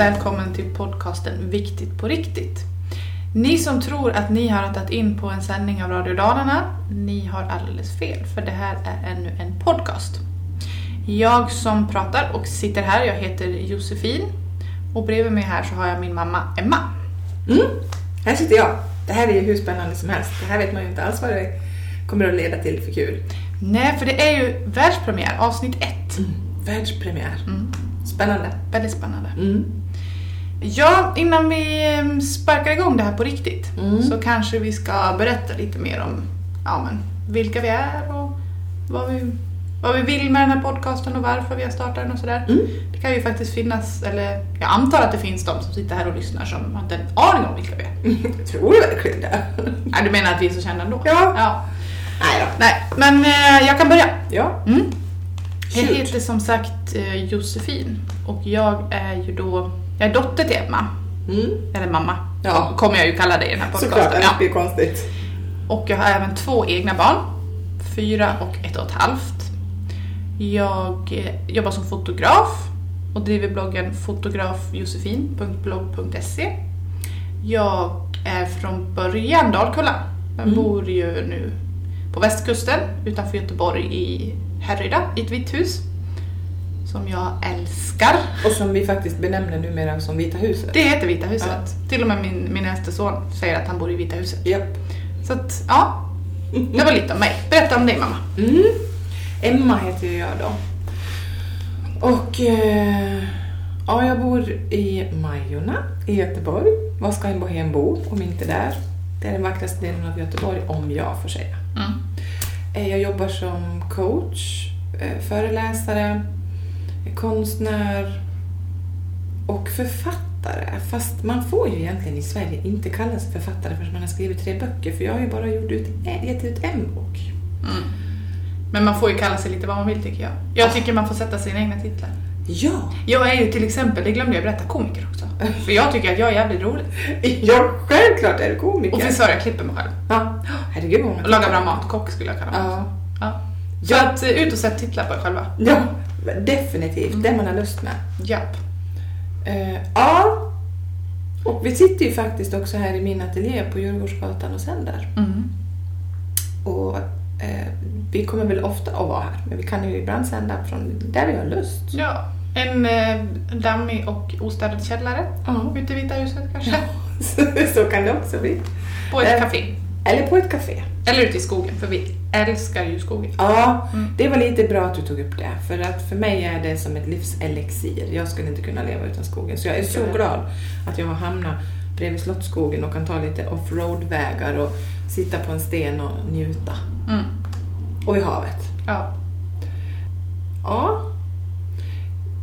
och välkommen till podcasten Viktigt på riktigt. Ni som tror att ni har rattat in på en sändning av Radio Dalarna, ni har alldeles fel för det här är ännu en podcast. Jag som pratar och sitter här, jag heter Josefin och bredvid mig här så har jag min mamma Emma. Mm. Här sitter jag. Det här är ju hur spännande som helst. Det här vet man ju inte alls vad det kommer att leda till för kul. Nej, för det är ju världspremiär, avsnitt ett. Mm. Världspremiär. Mm. Spännande. Väldigt spännande. Mm. Ja, innan vi eh, sparkar igång det här på riktigt Mm. så kanske vi ska berätta lite mer om ja, men, vilka vi är och vad vi, vad vi vill med den här podcasten och varför vi har startat den och sådär. Mm. Det kan ju faktiskt finnas, eller jag antar att det finns de som sitter här och lyssnar som inte har en aning om vilka vi är. Jag tror verkligen det? Nej, du menar att vi är så kända ändå? Ja. ja. Nej då. Nej, men eh, jag kan börja. Ja. Mm. Jag heter som sagt eh, Josefin och jag är ju då, jag är dotter till Emma, Mm. eller mamma. Ja. Kommer jag ju kalla det i den här podcasten. Såklart, annars Ja. blir konstigt. Och jag har även två egna barn, fyra och ett och ett halvt. Jag eh, jobbar som fotograf och driver bloggen fotografjosefin.blogg.se. Jag är från början Dalkulla, men Mm. bor ju nu på västkusten utanför Göteborg i Härryda, i ett vitt hus. Som jag älskar. Och som vi faktiskt benämner numera som Vita huset. Det heter Vita huset. Till och med min, min äldste son säger att han bor i Vita huset. Japp. Så att, ja. Det var lite om mig. Berätta om dig mamma. Mm. Emma heter jag då. Och eh, ja, jag bor i Majorna i Göteborg. Var ska en bohem bo om inte där? Det är den vackraste delen av Göteborg om jag får säga. Mm. Eh, Jag jobbar som coach, eh, föreläsare, konstnär och författare. Fast man får ju egentligen i Sverige inte kalla sig författare förrän man har skrivit tre böcker för jag har ju bara gjort ut, gett ut en bok. Mm. Men man får ju kalla sig lite vad man vill tycker jag. Jag tycker man får sätta sina egna titlar. Ja! Jag är ju till exempel, det glömde jag berätta, komiker också. För jag tycker att jag är jävligt rolig. Ja, självklart är du komiker. Och frisör, jag klipper mig själv. Ja, herregud vad Och lagar bra mat, kock skulle jag kalla mig. Ja. Ja. Så Ja. att eh, ut och sätt titlar på er själva. ja, definitivt. Mm. Det man har lust med. Japp. Eh, ja, och vi sitter ju faktiskt också här i min ateljé på Djurgårdsgatan och sänder. Mm. Och eh, vi kommer väl ofta att vara här, men vi kan ju ibland sända från där vi har lust. Ja. En eh, dammig och ostädad källare. Ja. Ute i Vita huset kanske. Så kan det också bli. På ett Eh. café. Eller på ett café. Eller ute i skogen, för vi älskar ju skogen. Ja, Mm. det var lite bra att du tog upp det. För att för mig är det som ett livselixir. Jag skulle inte kunna leva utan skogen. Så jag är så glad att jag har hamnat bredvid Slottsskogen och kan ta lite offroad-vägar och sitta på en sten och njuta. Mm. Och i havet. Ja. Ja.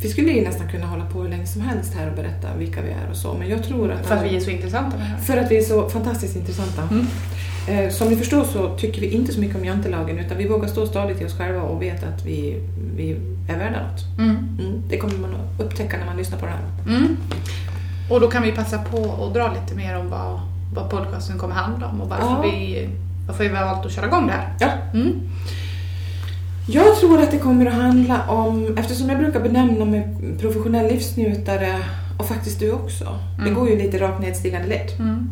Vi skulle ju nästan kunna hålla på hur länge som helst här och berätta vilka vi är och så. Men jag tror att... För att vi är så intressanta för att vi är så fantastiskt intressanta. Mm. Eh, Som ni förstår så tycker vi inte så mycket om jantelagen utan vi vågar stå stadigt i oss själva och vet att vi, vi är värda något. Mm. Mm, det kommer man att upptäcka när man lyssnar på det här. Mm. Och då kan vi passa på att dra lite mer om vad, vad podcasten kommer handla om och varför, Ja. vi, varför vi har valt att köra igång det här. Ja. Jag tror att det kommer att handla om, eftersom jag brukar benämna mig professionell livsnjutare och faktiskt du också, det Mm. går ju lite rakt nedstigande lätt, Mm.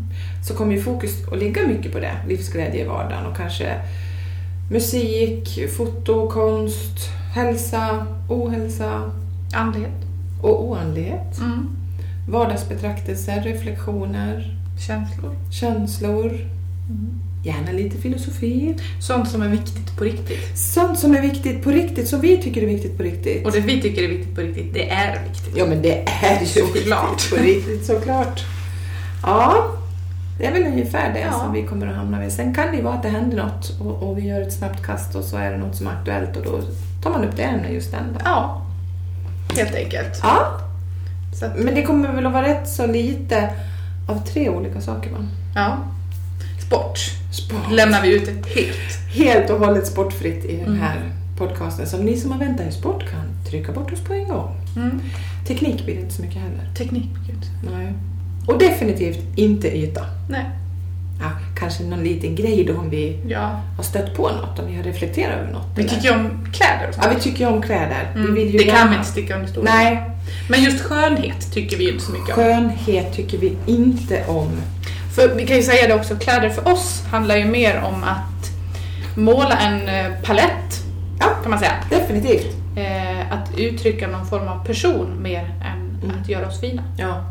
så kommer ju fokus att ligga mycket på det, livsglädje i vardagen och kanske musik, foto, konst, hälsa, ohälsa Andlighet. och oandlighet. Mm. Vardagsbetraktelser, reflektioner, Känslor. känslor, Mm. Gärna lite filosofi. Sånt som är viktigt på riktigt. Sånt som är viktigt på riktigt, som vi tycker är viktigt på riktigt. Och det vi tycker är viktigt på riktigt, det är viktigt. Ja men det är ju Såklart. viktigt på riktigt såklart. Ja, det är väl ungefär det Ja. som vi kommer att hamna vid. Sen kan det ju vara att det händer något och, och vi gör ett snabbt kast och så är det något som är aktuellt och då tar man upp det ämnet just den dagen. Ja. Helt enkelt. Ja, att, men det kommer väl att vara rätt så lite av tre olika saker va? ja. Sport. Sport. Lämnar vi ut det helt. Helt och hållet sportfritt i den Mm. här podcasten. Så ni som har väntat i sport kan trycka bort oss på en gång. Mm. Teknik blir det inte så mycket heller. Teknik, gud. Nej. Och definitivt inte yta. Nej. ja, kanske någon liten grej då om vi Ja. har stött på något, om vi har reflekterat över något. Vi eller- tycker ju om kläder Ja, vi tycker ju om kläder. Mm. Vi vill ju Det kan gärna- vi inte sticka under stol Nej, Men just skönhet tycker vi ju inte så mycket om. skönhet tycker vi inte om. För vi kan ju säga det också, kläder för oss handlar ju mer om att måla en eh, palett, Ja. kan man säga. Definitivt. Eh, att uttrycka någon form av person mer än Mm. att göra oss fina. Ja.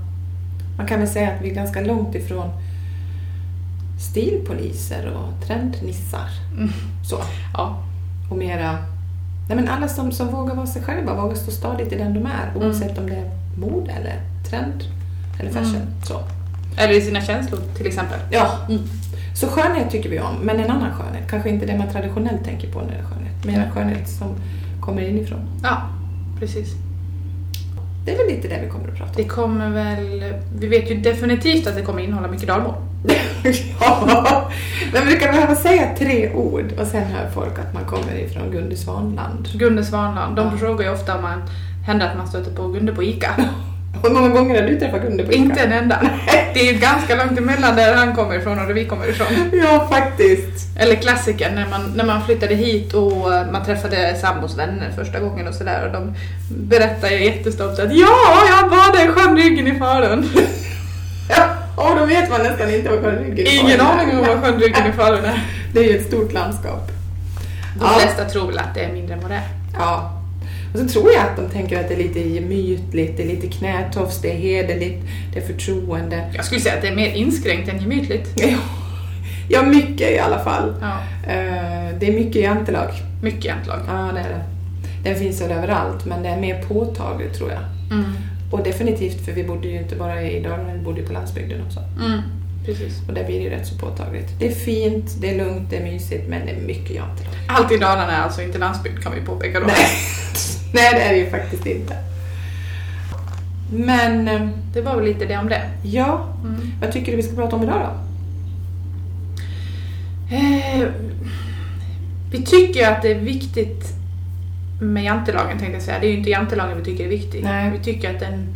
Man kan väl säga att vi är ganska långt ifrån stilpoliser och trendnissar. Mm. Så. Ja. Och mera... Nej men alla som, som vågar vara sig själva, vågar stå stadigt i den de är. Mm. Oavsett om det är mode eller trend eller fashion. Mm. Så. Eller i sina känslor till exempel. Ja. Mm. Så skönhet tycker vi om, men en annan skönhet. Kanske inte det man traditionellt tänker på när det är skönhet. Mera skönhet som kommer inifrån. Ja, precis. Det är väl lite det vi kommer att prata om. Det kommer väl... Vi vet ju definitivt att det kommer innehålla mycket dalmål. ja, men vi kan behöva säga tre ord och sen hör folk att man kommer ifrån Gunde Svanland. Gunde Svanland, de Ja. frågar ju ofta om man händer att man stöter på Gunde på ICA. Hur många gånger har du träffat Gunde på Ica? Inte en enda. Det är ju ganska långt emellan där han kommer ifrån och där vi kommer ifrån. Ja, faktiskt. Eller klassikern när man, när man flyttade hit och man träffade sambos vänner första gången och sådär och de berättar ju jättestolt att ja, jag badade i sjön Ryggen i Falun. Ja, och då vet man nästan inte vad sjön Ryggen är. Ingen aning om vad sjön Ryggen i Falun är. Det är ju ett stort landskap. De Ja. flesta tror väl att det är mindre än vad det är. Ja. Och så tror jag att de tänker att det är lite gemytligt, det är lite knätofs, det är hederligt, det är förtroende. Jag skulle säga att det är mer inskränkt än gemytligt. Ja, ja mycket i alla fall. Ja, Eh, Det är mycket jantelag. mycket egentligen. Ja, det är det. Den finns väl överallt, men det är mer påtagligt tror jag. Mm. Och definitivt, för vi bodde ju inte bara i Dalarna, vi bodde ju på landsbygden också. Mm. Precis. Och där blir det ju rätt så påtagligt. Det är fint, det är lugnt, det är mysigt, men det är mycket jantelag. Allt i Dalarna är alltså inte landsbygd kan vi påpeka då. Nej. Nej, det är det ju faktiskt inte. Men, eh, Det var väl lite det om det. ja, Mm. vad tycker du vi ska prata om idag då? Eh, vi tycker ju att det är viktigt med jantelagen tänkte jag säga. Det är ju inte jantelagen vi tycker är viktig. Nej. Vi tycker att, den,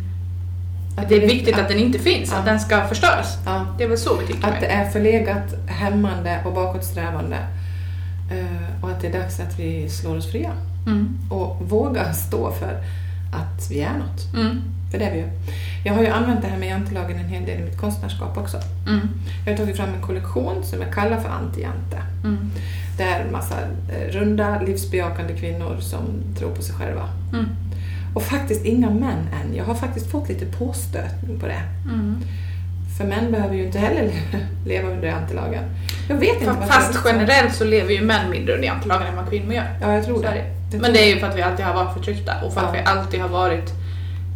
att det är viktigt att den inte finns, Ja. att den ska förstöras. Ja. Det är väl så vi tycker. Att det är förlegat, hämmande och bakåtsträvande. Eh, Och att det är dags att vi slår oss fria. Mm. Och vågar stå för att vi är något. Mm. För det är vi ju. Jag har ju använt det här med jantelagen en hel del i mitt konstnärskap också. Mm. Jag har tagit fram en kollektion som jag kallar för Anti-Jante. Mm. Det är en massa eh, runda, livsbejakande kvinnor som tror på sig själva. Mm. Och faktiskt inga män än. Jag har faktiskt fått lite påstötning på det. Mm. För män behöver ju inte heller le- leva under jantelagen. Jag vet inte Fast så. generellt så lever ju män mindre under jantelagen än vad kvinnor gör. Ja, jag tror det. det. Men tror det är ju för att vi alltid har varit förtryckta och för att Ja. vi alltid har varit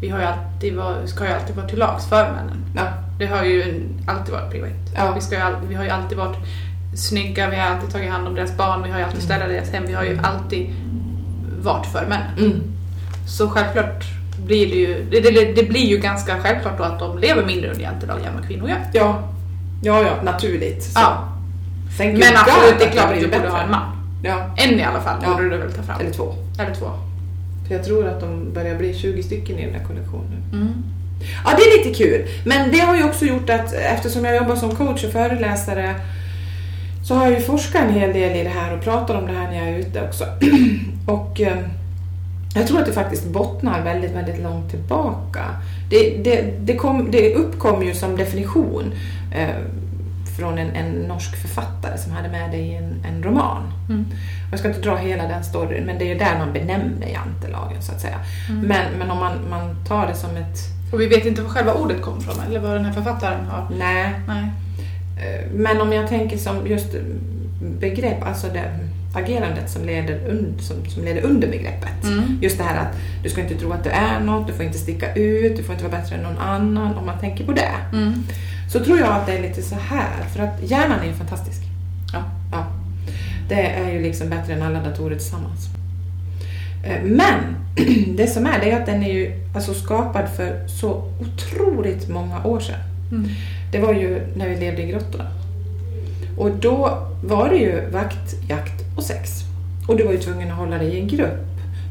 vi har ju alltid varit, ska ju alltid vara till lags för männen. Ja, Det har ju alltid varit privat. Ja. Vi, ska ju all, vi har ju alltid varit snygga, vi har alltid tagit hand om deras barn, vi har ju alltid städat deras hem, vi har ju alltid varit för männen. mm. Så självklart blir det ju, det, det, det blir ju ganska självklart då att de lever mindre under jantelagen än vad kvinnor gör. ja. ja, ja naturligt. Så. Ja. Thank Men absolut, det är klart att du borde ha en man. Ja, En i alla fall Ja. borde du väl ta fram. eller två. Eller två. För jag tror att de börjar bli 20 stycken i den här kollektionen. Mm. Ja, det är lite kul. Men det har ju också gjort att eftersom jag jobbar som coach och föreläsare så har jag ju forskat en hel del i det här och pratar om det här när jag är ute också. och eh, jag tror att det faktiskt bottnar väldigt, väldigt långt tillbaka. Det, det, det, kom, det uppkom ju som definition eh, från en, en norsk författare som hade med det i en, en roman. Mm. Jag ska inte dra hela den storyn, men det är ju där man benämner jantelagen så att säga. Mm. Men, men om man, man tar det som ett... Och vi vet inte var själva ordet kom från eller vad den här författaren har. Nej. Nej. Eh, Men om jag tänker som just begrepp, alltså det agerandet som leder, un, som, som leder under begreppet. Mm. Just det här att du ska inte tro att du är något, du får inte sticka ut, du får inte vara bättre än någon annan. Om man tänker på det. Mm. Så tror jag att det är lite så här, för att hjärnan är ju fantastisk. Ja. Ja. Det är ju liksom bättre än alla datorer tillsammans. Eh, Men det som är, det är att den är ju alltså skapad för så otroligt många år sedan. Mm. Det var ju när vi levde i grottorna. Och då var det ju vakt, jakt och sex. Och du var ju tvungen att hålla dig i en grupp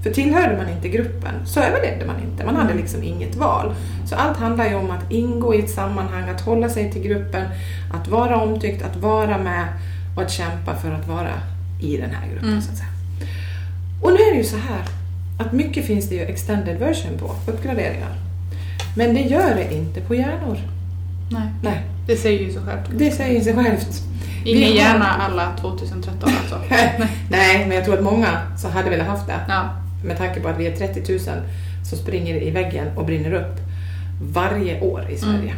För tillhörde man inte gruppen så överlevde man inte. Man hade Mm. liksom inget val. Så allt handlar ju om att ingå i ett sammanhang, att hålla sig till gruppen, att vara omtyckt, att vara med och att kämpa för att vara i den här gruppen Mm. så att säga. Och nu är det ju så här att mycket finns det ju extended version på, uppgraderingar. Men det gör det inte på hjärnor. Nej, Nej, det säger ju sig självt. det säger sig självt. Ingen Vi har- hjärna alla 2013 alltså. Nej, men jag tror att många så hade velat haft det. Ja. Med tanke på att vi är 30 000 som springer i väggen och brinner upp varje år i Sverige.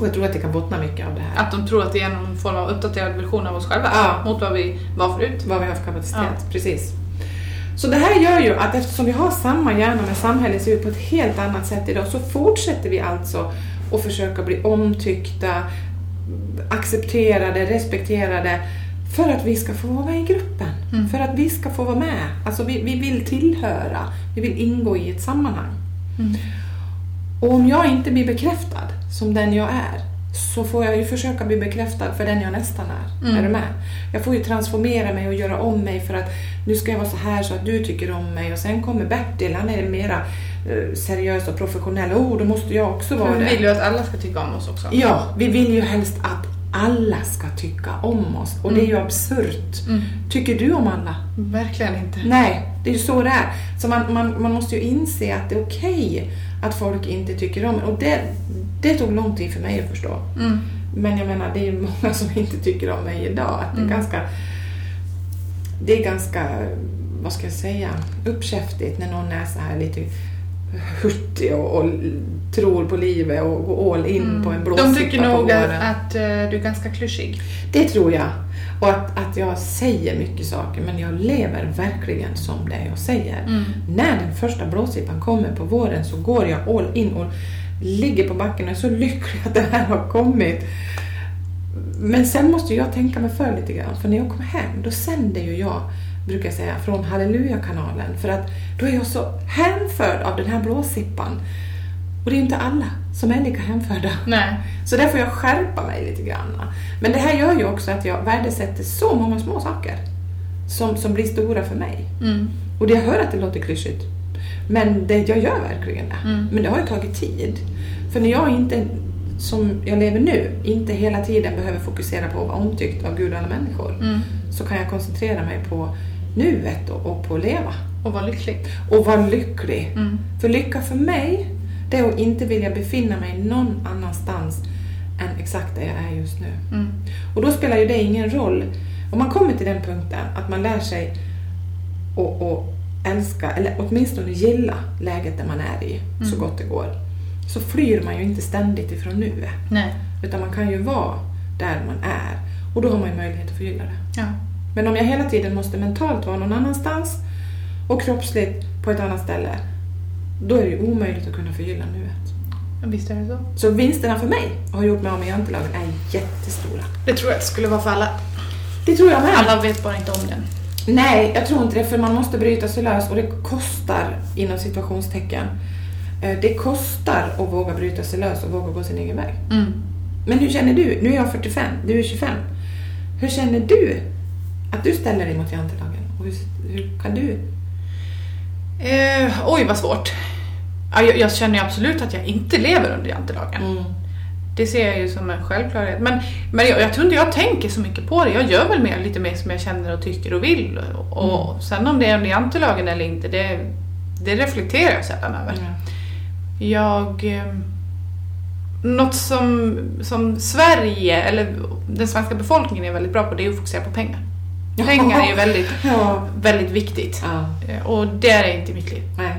Och jag tror att det kan bottna mycket av det här. Att de tror att det är någon form av uppdaterad version av oss själva. Ja. Mot vad vi var förut. Vad vi har för kapacitet. Precis. Så det här gör ju att eftersom vi har samma hjärna men samhället ser ut på ett helt annat sätt idag så fortsätter vi alltså att försöka bli omtyckta, accepterade, respekterade för att vi ska få vara med i gruppen. Mm. För att vi ska få vara med. Alltså vi, vi vill tillhöra, vi vill ingå i ett sammanhang. Mm. Och om jag inte blir bekräftad som den jag är så får jag ju försöka bli bekräftad för den jag nästan är. Mm. Är du med? Jag får ju transformera mig och göra om mig för att nu ska jag vara så här så att du tycker om mig och sen kommer Bertil, han är mera eh, seriös och professionell. Oh, då måste jag också vara För vi det. vill ju att alla ska tycka om oss också. Ja, vi vill ju helst att alla ska tycka om oss och det är ju absurt. Mm. Tycker du om alla? Verkligen inte. Nej, det är ju så det är. Så man, man, man måste ju inse att det är okej att folk inte tycker om en. Och det, det tog lång tid för mig att förstå. Mm. Men jag menar, det är ju många som inte tycker om mig idag. Att det, är Mm. ganska, det är ganska, vad ska jag säga, uppkäftigt när någon är så här lite hurtig och, och tror på livet och går all in på en blåsippa Mm. De tycker nog att, att eh, du är ganska klyschig. Det tror jag. Och att, att jag säger mycket saker men jag lever verkligen som det jag säger. Mm. När den första blåsippan kommer på våren så går jag all in och ligger på backen och är så lycklig att det här har kommit. Men sen måste jag tänka mig för lite grann. För när jag kommer hem då sänder ju jag, brukar jag säga, från Halleluja-kanalen. För att då är jag så hänförd av den här blåsippan. Och det är inte alla som är lika hänförda. Nej. Så där får jag skärpa mig lite grann. Men det här gör ju också att jag värdesätter så många små saker som, som blir stora för mig. Mm. Och det jag hör att det låter klyschigt. Men det, jag gör verkligen det. Mm. Men det har ju tagit tid. För när jag inte, som jag lever nu, inte hela tiden behöver fokusera på att vara omtyckt av Gud och alla människor. Mm. Så kan jag koncentrera mig på nuet och, och på att leva. Och var lycklig. Och vara lycklig. Mm. För lycka för mig, det är att inte vilja befinna mig någon annanstans än exakt där jag är just nu. Mm. Och då spelar ju det ingen roll. Om man kommer till den punkten att man lär sig att att älska, eller åtminstone gilla läget där man är i så Mm. gott det går. Så flyr man ju inte ständigt ifrån nuet. Utan man kan ju vara där man är. Och då har man ju möjlighet att förgylla det. Ja. Men om jag hela tiden måste mentalt vara någon annanstans och kroppsligt på ett annat ställe. Då är det ju omöjligt att kunna förgylla nuet. Visst är det så. Så vinsterna för mig att ha gjort mig av med jantelagen är jättestora. Det tror jag skulle vara för alla. Det tror jag med. Alla vet bara inte om den. Nej, jag tror inte det för man måste bryta sig lös och det kostar inom situationstecken. Eh, Det kostar att våga bryta sig lös och våga gå sin egen väg. Mm. Men hur känner du? Nu är jag 45, du är 25. Hur känner du att du ställer dig mot jantelagen? Och hur, hur kan du? Eh, oj, vad svårt. Ja, jag, jag känner absolut att jag inte lever under jantelagen. Mm. Det ser jag ju som en självklarhet. Men, men jag, jag tror inte jag tänker så mycket på det. Jag gör väl mer, lite mer som jag känner och tycker och vill. Och Mm. sen om det är under jantelagen eller inte, det, det reflekterar jag sällan över. Jag... Eh, något som, som Sverige, eller den svenska befolkningen är väldigt bra på, det är att fokusera på pengar. Pengar är ju väldigt, Ja. väldigt viktigt. ja. Eh, Och det är inte mitt liv. Nej.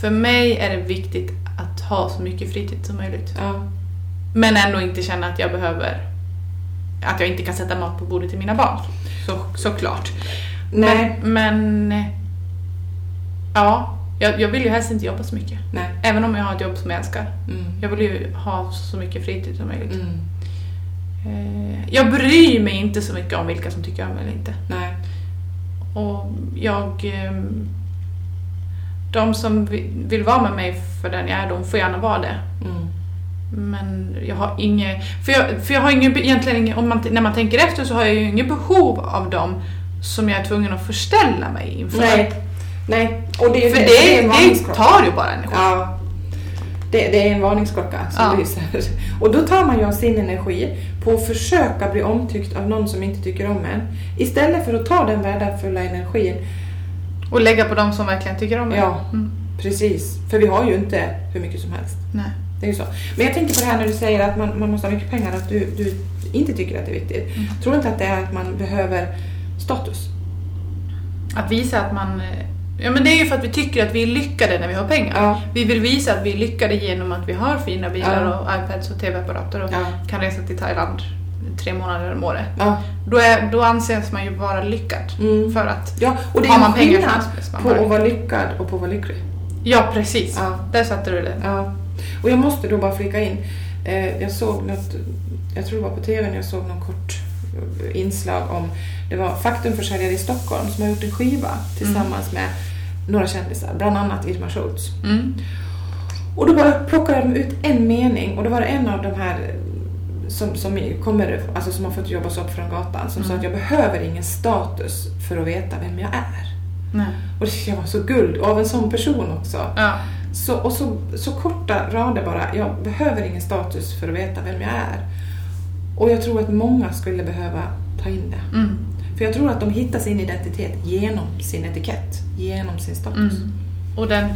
För mig är det viktigt att ha så mycket fritid som möjligt. Ja. Men ändå inte känna att jag behöver... Att jag inte kan sätta mat på bordet till mina barn. Så, såklart. Nej. Men, men... eh, Ja, jag, jag vill ju helst inte jobba så mycket. Nej. Även om jag har ett jobb som jag älskar. Mm. Jag vill ju ha så mycket fritid som möjligt. Mm. Eh, Jag bryr mig inte så mycket om vilka som tycker om mig eller inte. Nej. Och jag... ehm, De som vi- vill vara med mig för den jag är, de får gärna vara det. Mm. Men jag har inget... För jag, för jag har ingen, egentligen om man, när man tänker efter så har jag ju inget behov av dem som jag är tvungen att förställa mig inför. Nej. Nej, och det är För det, det, det tar ju bara energi. Ja. Det, det är en varningsklocka som Ja. lyser. Och då tar man ju av sin energi på att försöka bli omtyckt av någon som inte tycker om en. Istället för att ta den värdefulla energin. Och lägga på de som verkligen tycker om det. Ja, Mm. precis. För vi har ju inte hur mycket som helst. Nej. Det är ju så. Men jag tänkte på det här när du säger att man, man måste ha mycket pengar, att du, du inte tycker att det är viktigt. Mm. Tror du inte att det är att man behöver status? Att visa att man... Ja men det är ju för att vi tycker att vi är lyckade när vi har pengar. Ja. Vi vill visa att vi är lyckade genom att vi har fina bilar Ja. och iPads och TV-apparater och Ja. kan resa till Thailand tre månader om året. Då, är, då anses man ju vara lyckad. Mm. För att ja och det Har man en pengar så anses man på att vara lyckad och på att vara lycklig. Ja precis, där satte du det. Ja. Och jag måste då bara flika in. Eh, jag såg något, jag tror det var på TV, när jag såg någon kort inslag om, det var Faktumförsäljare i Stockholm som har gjort en skiva tillsammans med några kändisar, bland annat Irma Schultz. Mm. Och då bara plockade de ut en mening och då var det en av de här som, som, kommer, alltså som har fått jobba sig upp från gatan som sa Mm. att jag behöver ingen status för att veta vem jag är. Nej. Och det jag var så guld, och av en sån person också. Ja. Så, och så, så korta rader bara. Jag behöver ingen status för att veta vem jag är. Och jag tror att många skulle behöva ta in det. Mm. För jag tror att de hittar sin identitet genom sin etikett, genom sin status. Mm. Och den,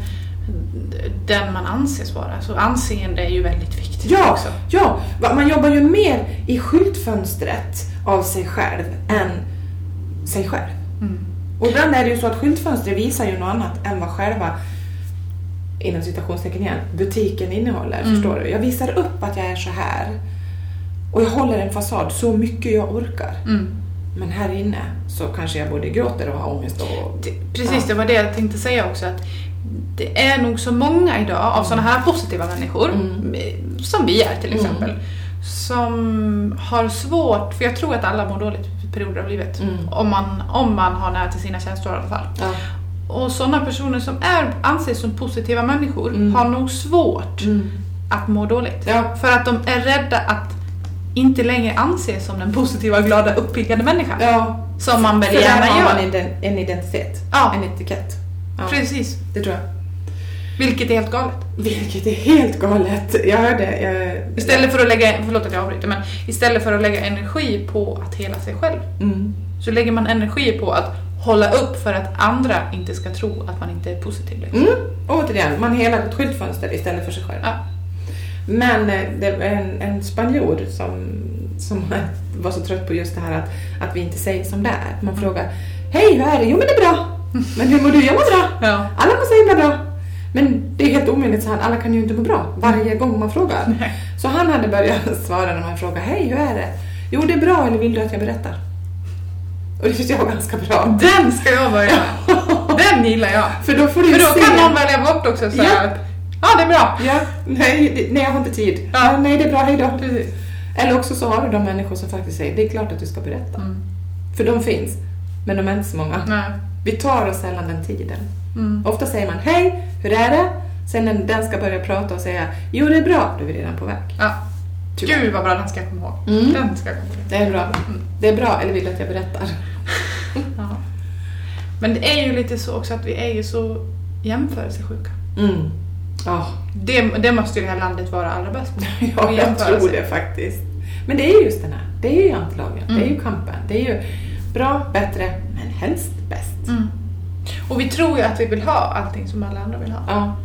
den man anses vara. Så anseende är ju väldigt viktigt Ja, också. ja, man jobbar ju mer i skyltfönstret av sig själv än sig själv. Mm. Och ibland är det ju så att skyltfönstret visar ju något annat än vad själva, inom citationstecken igen, butiken innehåller. Mm. Förstår du? Jag visar upp att jag är så här. Och jag håller en fasad så mycket jag orkar. Mm. Men här inne så kanske jag både gråter och har ångest och... Det- Precis, det var det jag tänkte säga också. Att det är nog så många idag av sådana här positiva människor, Mm. som vi är till Mm. exempel, som har svårt, för jag tror att alla mår dåligt i perioder av livet. Mm. Om, man, om man har nära till sina känslor i alla fall. Ja. Och sådana personer som är, anses som positiva människor Mm. har nog svårt Mm. att må dåligt. Ja. För att de är rädda att inte längre anses som den positiva, glada, uppiggande människan. ja. Som man väl För där gärna har man gör. en, en identitet. Ja. En etikett. Ja. Precis. Det tror jag. Vilket är helt galet. Vilket är helt galet. Jag hörde... Jag, Istället för att lägga, förlåt att jag avbryter, men istället för att lägga energi på att hela sig själv Mm. så lägger man energi på att hålla upp för att andra inte ska tro att man inte är positiv. Liksom. Mm. Återigen, man helar ett skyltfönster istället för sig själv. Ja. Men eh, det var en, en spanjor som, som var så trött på just det här att, att vi inte säger som det är. Man frågar Hej, hur är det? Jo men det är bra. Men hur mår du? Jag mår bra. Ja. Alla mår så himla bra. Men det är helt omöjligt så här, alla kan ju inte må bra varje gång man frågar. Nej. Så han hade börjat svara när man frågar Hej, hur är det? Jo, det är bra eller vill du att jag berättar? Och det tyckte jag var ganska bra. Den ska jag börja med. Den gillar jag. För då får du För då se. kan någon välja bort också så. Ja. Ja, det är bra. Ja, nej, det- nej, jag har inte tid. Ja. Ja. nej, det är bra, hejdå. Precis. Eller också så har du de människor som faktiskt säger det är klart att du ska berätta. Mm. För de finns, men de är inte så många. Nej. Vi tar oss sällan den tiden. Mm. Ofta säger man hej, hur är det? Sen när den ska börja prata och säga jo det är bra, då är vi redan på väg. Ja. Tyvärr. Gud vad bra, den ska jag komma ihåg. Mm. Den ska jag komma ihåg. Det är bra. Det är bra, eller vill du att jag berättar? Ja. Men det är ju lite så också att vi är ju så jämförelsesjuka. Mm. Ja, Det, det måste ju det här landet vara allra bäst på. ja jag tror det faktiskt. Men det är just den här, det är ju jantelagen, det är Mm. ju kampen. Det är ju bra, bättre, men helst bäst. Mm. Och vi tror ju att vi vill ha allting som alla andra vill ha. Ja.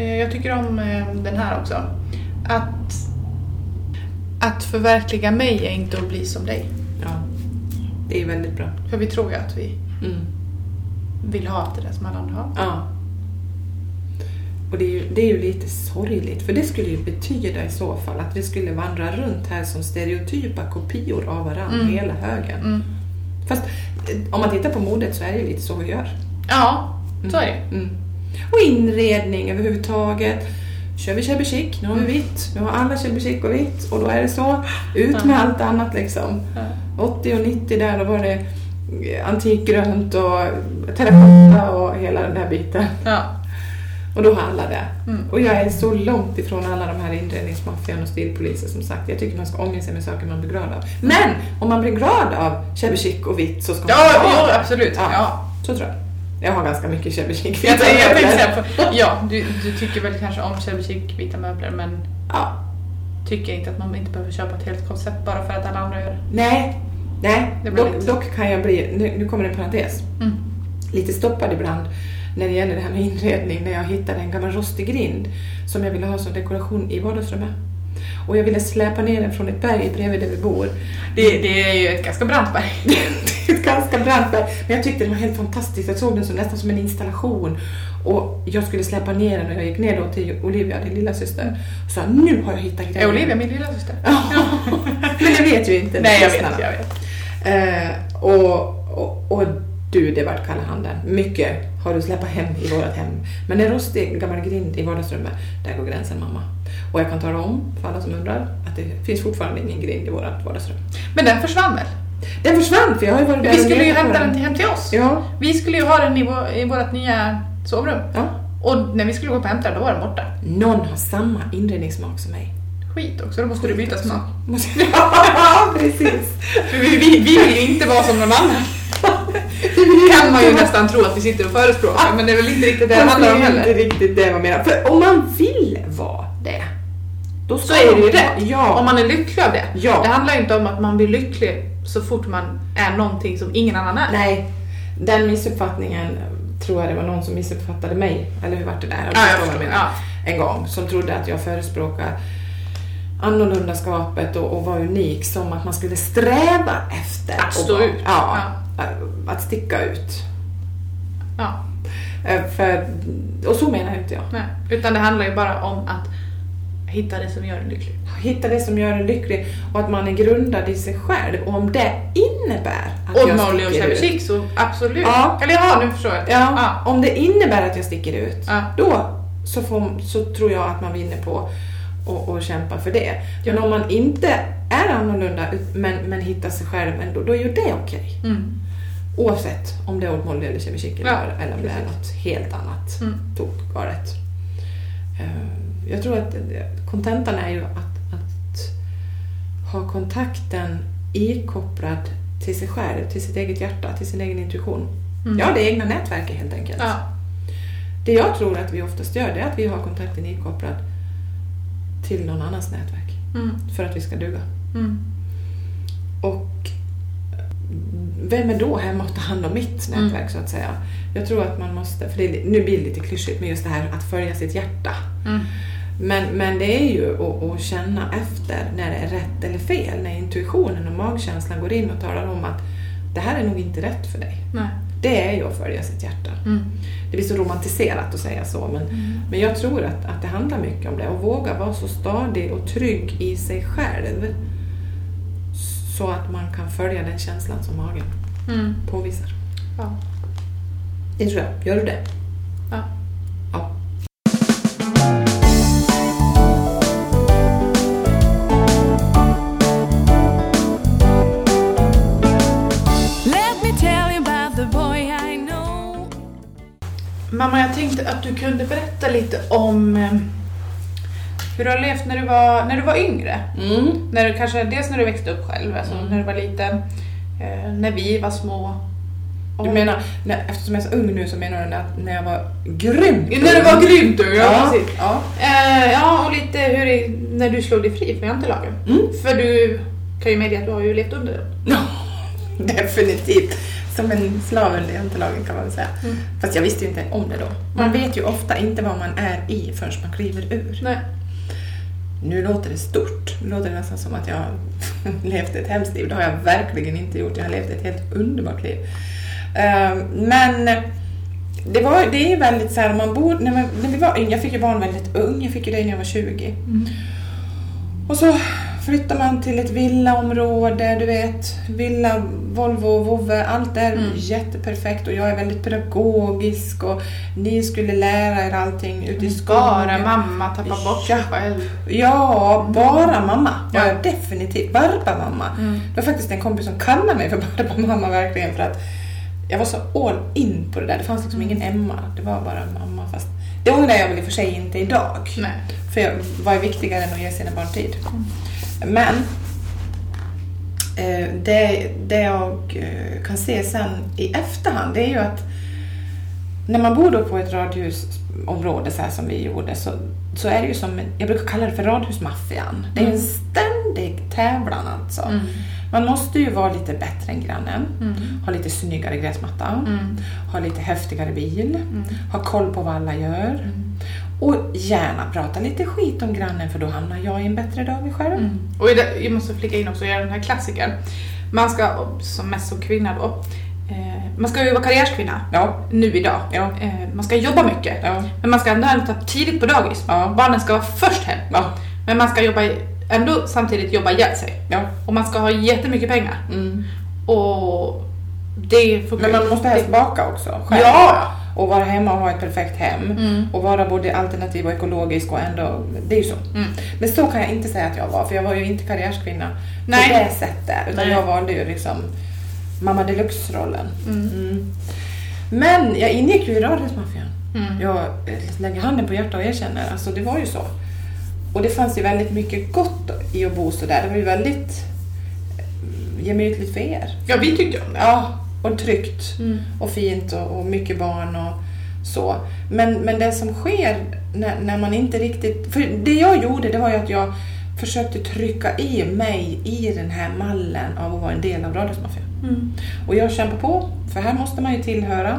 Eh, Jag tycker om eh, den här också. Att, att förverkliga mig är inte att bli som dig. ja, det är väldigt bra. För vi tror ju att vi Mm. vill ha allt det där som alla andra har. Ja. Och det är, ju, det är ju lite sorgligt, för det skulle ju betyda i så fall att vi skulle vandra runt här som stereotypa kopior av varandra, Mm. hela högen. Mm. Fast eh, om man tittar på modet så är det ju lite så vi gör. Ja, så är det. Mm. Och inredning överhuvudtaget. Kör vi shabby chic, nu har vi vitt. Nu har alla shabby chic och vitt och då är det så. Ut med Ja. allt annat liksom. Ja. 80 och 90 där, då var det eh, antikgrönt och terrakotta och hela den där biten. Ja. Och då har alla det. Mm. Och jag är så långt ifrån alla de här inredningsmaffian och stilpoliser som sagt. Jag tycker man ska ångra sig med saker man blir glad av. Men om man blir glad av shabby chic och vitt så ska man Ja, ja, absolut. Ja. Ja. Så tror jag. Jag har ganska mycket Shelby Chic vita jag möbler. på, ja, du, du tycker väl kanske om Shelby Chic vita möbler men Ja. tycker inte att man inte behöver köpa ett helt koncept bara för att alla andra gör det. Nej, nej. Det Dock, lite- dock kan jag bli, nu, nu kommer det en parentes, Mm. lite stoppad ibland när det gäller det här med inredning när jag hittade en gammal rostig grind som jag ville ha som dekoration i vardagsrummet. Och jag ville släpa ner den från ett berg bredvid där vi bor. Det, det är ju ett ganska brant berg. Det är ett ganska brant berg, men jag tyckte det var helt fantastiskt. Jag såg den som, nästan som en installation. Och jag skulle släpa ner den och jag gick ner då till Olivia, din lilla syster och sa nu har jag hittat Är grejen. Olivia min lilla syster? Men jag vet ju inte. Nej, jag vet, jag vet. Eh, och, och, och du, det vart kalla handen. Mycket har du släppt hem i vårt hem. Men en rostig gammal grind i vardagsrummet, där går gränsen mamma. Och jag kan tala om för alla som undrar att det finns fortfarande ingen grind i vårt vardagsrum. Men den försvann väl? Den försvann för jag har ju varit där Vi skulle ju på hämta den till, hem till oss. Ja, Vi skulle ju ha den i, vår, i vårt nya sovrum. ja. Och när vi skulle gå och hämta den, då var den borta. Någon har samma inredningssmak som mig. Skit också, då måste du byta smak. Måste- Ja, precis. För vi, vi, vi vill ju inte vara som någon annan. Det kan man ju nästan tro att vi sitter och förespråkar, men det är väl inte riktigt det det handlar om är inte heller. riktigt det jag menar. För om man vill vara det, då Så är det ju man vara- Ja. Om man är lycklig av det. Ja. Det handlar ju inte om att man blir lycklig så fort man är någonting som ingen annan är. Nej, den missuppfattningen tror jag det var någon som missuppfattade mig. Eller hur vart det där? Ja, jag förstår. Ja. En gång. Som trodde att jag förespråkar annorlundaskapet och, och var unik som att man skulle sträva efter Att stå vara- ut. Ja, att sticka ut. Ja. Eh, För, och så menar inte jag. Nej. Utan det handlar ju bara om att hitta det som gör en lycklig. Hitta det som gör en lycklig och att man är grundad i sig själv. Och om det innebär att Och jag och sticker Chevy ut. Chic så absolut. Ja. Eller ja, nu förstår jag. Ja, om det innebär att jag sticker ut, Ja. då så, får, så tror jag att man vinner på att och kämpa för det. Men Ja. om man inte är annorlunda men, men hittar sig själv ändå, då är ju det okej. Mm. Oavsett om det är Old Molly eller Chic Ja, eller, om det är något helt annat Mm. tokgalet. Eh, Jag tror att kontentan är ju att, att ha kontakten ikopplad till sig själv, till sitt eget hjärta, till sin egen intuition. Mm. Ja, det egna nätverket helt enkelt. Ja. Det jag tror att vi oftast gör det är att vi har kontakten ikopplad till någon annans nätverk Mm. för att vi ska duga. Mm. Och vem är då hemma och tar hand om mitt Mm. nätverk så att säga? Jag tror att man måste, för det är, nu blir det lite klyschigt med just det här att följa sitt hjärta. Mm. Men, men det är ju att, att känna efter när det är rätt eller fel, när intuitionen och magkänslan går in och talar om att det här är nog inte rätt för dig. Nej. Det är ju att följa sitt hjärta. Mm. Det blir så romantiserat att säga så, men, men jag tror att, att det handlar mycket om det. Och våga vara så stadig och trygg i sig själv så att man kan följa den känslan som magen Mm. påvisar. Ja. Det tror jag. Gör du det? Ja. Ja. Let me tell you about the boy I know. Mamma, jag tänkte att du kunde berätta lite om eh, hur du har levt när du var, när du var yngre. Mm. När du, kanske, dels när du växte upp själv, alltså Mm. när du var liten, eh, när vi var små. Du Och- menar, när, eftersom jag är så ung nu så menar du att när jag var grymt När du var grymt ung, ja, Ja, precis. ja. Eh, ja, och lite hur det, när du slog dig fri från jantelagen. Mm. För du kan ju medge att du har ju levt under den. Ja, definitivt. Som en slav under jantelagen kan man väl säga. Mm. Fast jag visste ju inte om det då. Man Mm. vet ju ofta inte vad man är i förrän man kliver ur. Nej. Nu låter det stort. Nu låter det nästan som att jag har levt ett hemskt liv. Det har jag verkligen inte gjort. Jag har levt ett helt underbart liv. Eh, Men det, var, det är väldigt så här, man bor, när, man, när vi var yngre, jag fick ju barn väldigt ung. Jag fick ju det när jag var 20. Mm. Och så flyttar man till ett villaområde, du vet, villa, Volvo, vovve, allt är Mm. jätteperfekt och jag är väldigt pedagogisk och ni skulle lära er allting ute i Bara skogen. mamma tappar bort sig Ja. själv. Ja, bara mamma var Ja. jag definitivt. Barba mamma. Mm. Det var faktiskt en kompis som kallade mig för Barba mamma verkligen för att jag var så all in på det där. Det fanns liksom ingen Emma, det var bara mamma. Fast det ångrar jag väl i och för sig inte idag. Nej. För jag, vad är viktigare än att ge sina barn tid? Men eh, det, det jag eh, kan se sen i efterhand det är ju att när man bor då på ett radhusområde så här som vi gjorde så, så är det ju som, en- jag brukar kalla det för radhusmaffian. Det är en ständig tävlan alltså. Mm. Man måste ju vara lite bättre än grannen, Mm. ha lite snyggare gräsmatta, Mm. ha lite häftigare bil, Mm. ha koll på vad alla gör Mm. Och gärna prata lite skit om grannen för då hamnar jag i en bättre dag själv. Mm. Och det- jag måste flika in också och göra den här klassikern. Man ska, som mest som kvinna då, eh, man ska ju vara karriärskvinna Ja, nu idag. Ja. Eh, man ska jobba mycket. ja, Men man ska ändå hämta tidigt på dagis. Ja. Barnen ska vara först hem. ja, Men man ska jobba, ändå samtidigt jobba ihjäl sig. ja. Och man ska ha jättemycket pengar. Mm. Och det Men man måste helst baka också själv. Ja! Och vara hemma och ha ett perfekt hem. Mm. Och vara både alternativ och ekologisk och ändå, det är ju så. Mm. Men så kan jag inte säga att jag var, för jag var ju inte karriärskvinna Nej. på det sättet. Utan Nej. jag valde ju liksom mamma deluxe-rollen. Mm. Mm. Men jag ingick ju i radhusmaffian. Mm. Jag eh, lägger handen på hjärtat och erkänner, alltså det var ju så. Och det fanns ju väldigt mycket gott i att bo så där. Det var ju väldigt eh, gemytligt för er. Ja, vi tyckte om det. Ja, och tryggt Mm. och fint och, och mycket barn och så. Men, men det som sker när, när man inte riktigt... För det jag gjorde det var ju att jag försökte trycka i mig i den här mallen av att vara en del av Radhusmaffian. Mm. Och jag kämpar på, för här måste man ju tillhöra.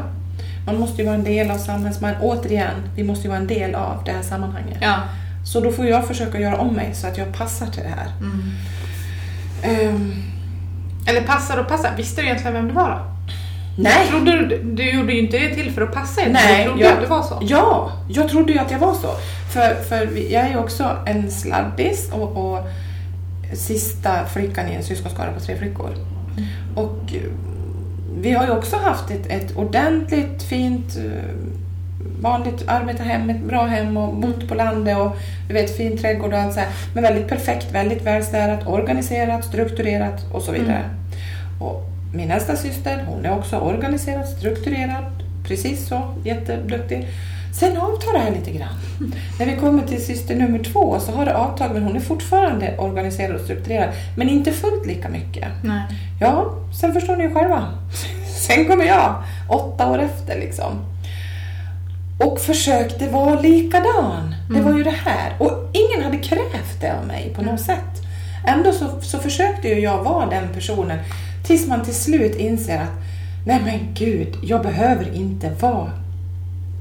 Man måste ju vara en del av samhället. Återigen, vi måste ju vara en del av det här sammanhanget. Ja. Så då får jag försöka göra om mig så att jag passar till det här. Mm. Ehm, Eller passar och passar. Visste du egentligen vem det var då? nej! Trodde du, du gjorde ju inte det till för att passa in. Nej, du trodde jag- att det var så. Ja, jag trodde ju att jag var så. För, för jag är ju också en sladdis och, och sista flickan i en syskonskara på tre flickor. Och eh, vi har ju också haft ett, ett ordentligt fint eh, vanligt arbetarhem, ett bra hem och bott på landet och du vet fin trädgård och allt så här. Men väldigt perfekt, väldigt välstädat, organiserat, strukturerat och så vidare. Och min äldsta syster, hon är också organiserad, strukturerad, precis så, jätteduktig. Sen avtar det här lite grann. När vi kommer till syster nummer två så har det avtagit, men hon är fortfarande organiserad och strukturerad, men inte fullt lika mycket. Nej. Ja, sen förstår ni ju själva. Sen kommer jag, åtta år efter liksom. Och försökte vara likadan. Det var ju det här. Och ingen hade krävt det av mig på något sätt. Ändå så, så försökte ju jag vara den personen tills man till slut inser att nej men gud, jag behöver inte vara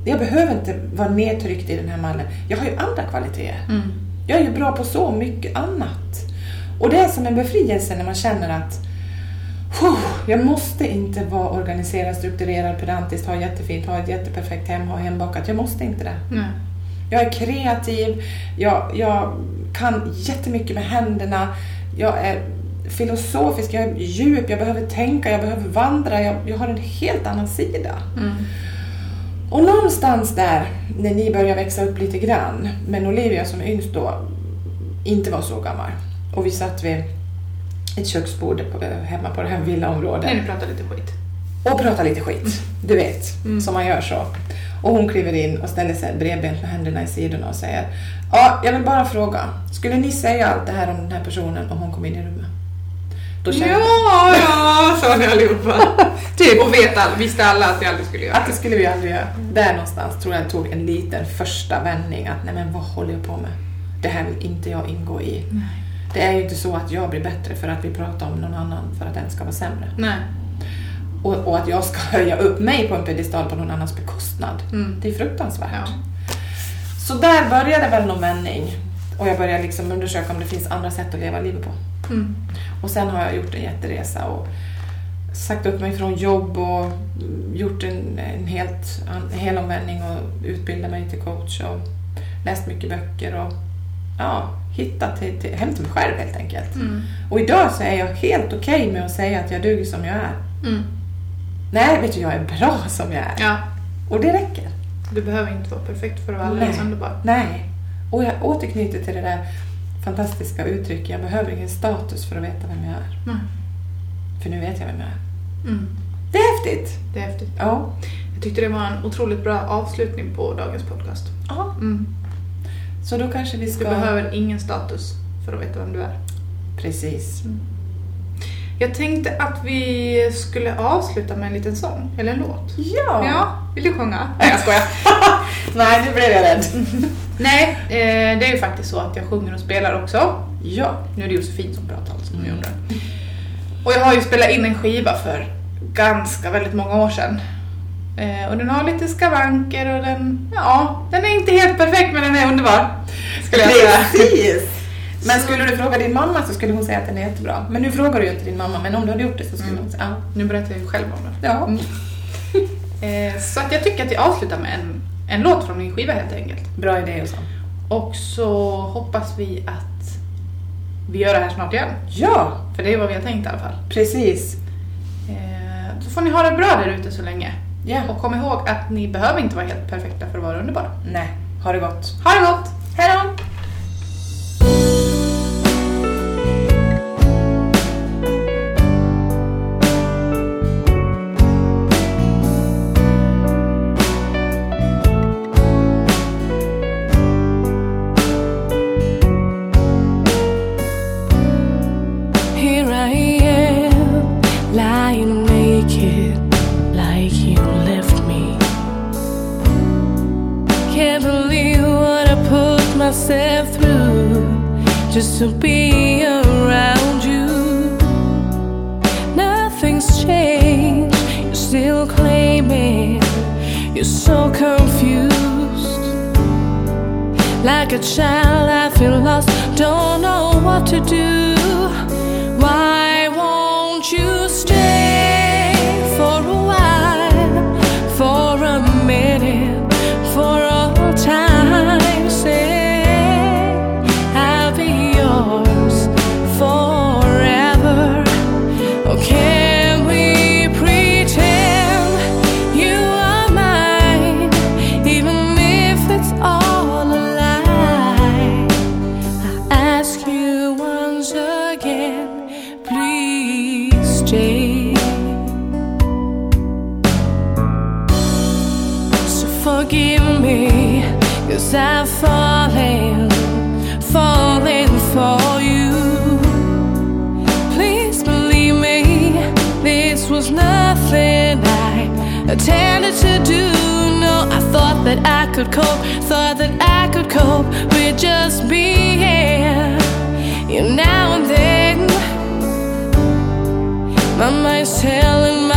jag behöver inte vara nedtryckt i den här mallen. Jag har ju andra kvaliteter. Mm. Jag är ju bra på så mycket annat. Och det är som en befrielse när man känner att "Huh, jag måste inte vara organiserad, strukturerad, pedantisk, ha jättefint, ha ett jätteperfekt hem, ha hembakat. Jag måste inte det. Nej. Jag är kreativ, jag, jag kan jättemycket med händerna, jag är filosofisk, jag är djup, jag behöver tänka, jag behöver vandra, jag, jag har en helt annan sida. Mm. Och någonstans där, när ni börjar växa upp lite grann, men Olivia som är yngst då inte var så gammal. Och vi satt vid ett köksbord på, hemma på det här villaområdet Nej, nu pratar lite skit. och pratade lite skit. Du vet, Mm. som man gör så. Och hon kliver in och ställer sig bredbent med händerna i sidorna och säger Ja, jag vill bara fråga. Skulle ni säga allt det här om den här personen om hon kom in i rummet? Då kände Ja, ja, sa ni allihopa. typ. Och vet visste alla att vi aldrig skulle göra att det skulle vi aldrig göra. Där någonstans tror jag det tog en liten första vändning att nej men vad håller jag på med? Det här vill inte jag ingå i. Det är ju inte så att jag blir bättre för att vi pratar om någon annan för att den ska vara sämre. Nej. Och, och att jag ska höja upp mig på en pedestal på någon annans bekostnad. Mm. Det är fruktansvärt. Ja. Så där började väl någon vändning. Och jag började liksom undersöka om det finns andra sätt att leva livet på. Mm. Och sen har jag gjort en jätteresa och sagt upp mig från jobb och gjort en, en helt en helomvändning och utbildat mig till coach och läst mycket böcker och ja, hittat till, till, hem till mig själv helt enkelt. Mm. Och idag så är jag helt okej med att säga att jag duger som jag är. Mm. Nej, vet du, jag är bra som jag är. Ja. Och det räcker. Du behöver inte vara perfekt för att vara alldeles underbar. Nej. Och jag återknyter till det där fantastiska uttrycket, jag behöver ingen status för att veta vem jag är. Nej. För nu vet jag vem jag är. Mm. Det är häftigt! Det är häftigt. Ja. Jag tyckte det var en otroligt bra avslutning på dagens podcast. ja. Mm. Så då kanske vi Du ska... behöver ingen status för att veta vem du är. Precis. Jag tänkte att vi skulle avsluta med en liten sång, eller en låt. Ja. Ja, vill du sjunga? Nej, jag skojar. Nej, nu blev jag rädd. Nej, eh, det är ju faktiskt så att jag sjunger och spelar också. Ja. Nu är det Josefin som pratar alltså, om jag undrar. Och jag har ju spelat in en skiva för ganska väldigt många år sedan. Eh, och den har lite skavanker och den, ja, den är inte helt perfekt men den är underbar. Skulle jag säga. Precis. Men skulle du fråga din mamma så skulle hon säga att den är jättebra. Men nu frågar du ju inte din mamma, men om du hade gjort det så skulle Mm. hon säga ja. Nu berättar jag ju själv om den. Ja. Eh, så att jag tycker att vi avslutar med en, en låt från min skiva helt enkelt. Bra idé och så. Och så hoppas vi att vi gör det här snart igen. Ja, För det är vad vi har tänkt i alla fall. precis. Eh, så får ni ha det bra där ute så länge. Ja. Och kom ihåg att ni behöver inte vara helt perfekta för att vara underbara. Nej, ha det gott. Ha det gott! Don't know what to do. That I could cope, thought that I could cope with just being here. you now and then. My mind's telling my